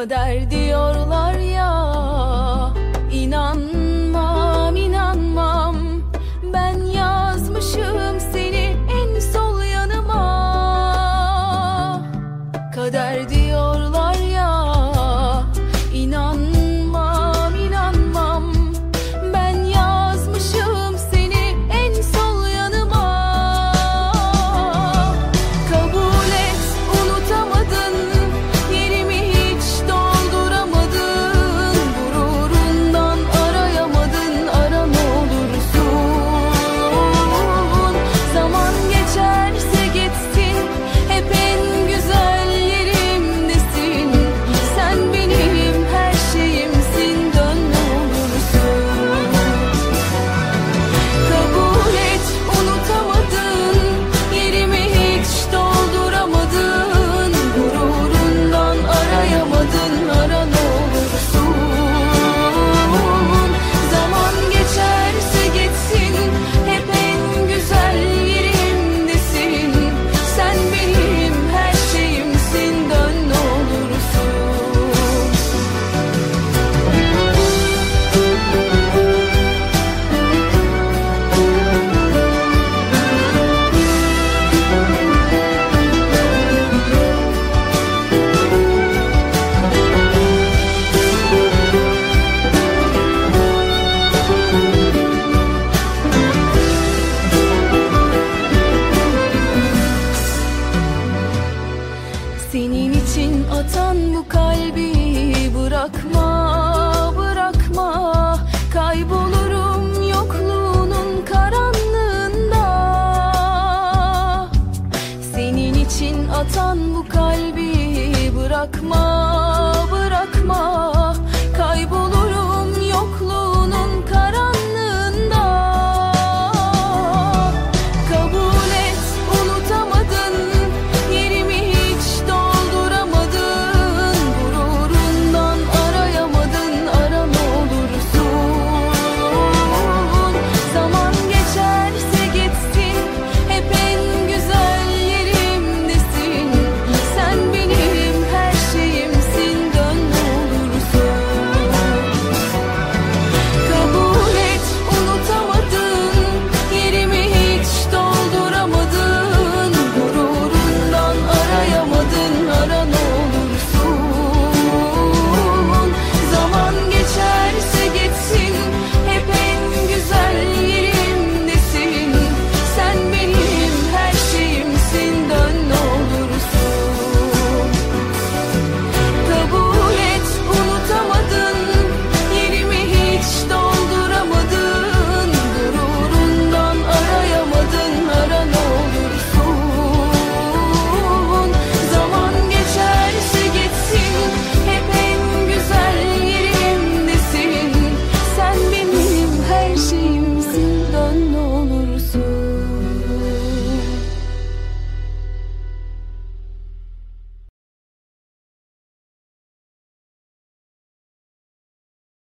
بدار دی اور اچانکل براکم راکھما کئی بول اچانو رکھما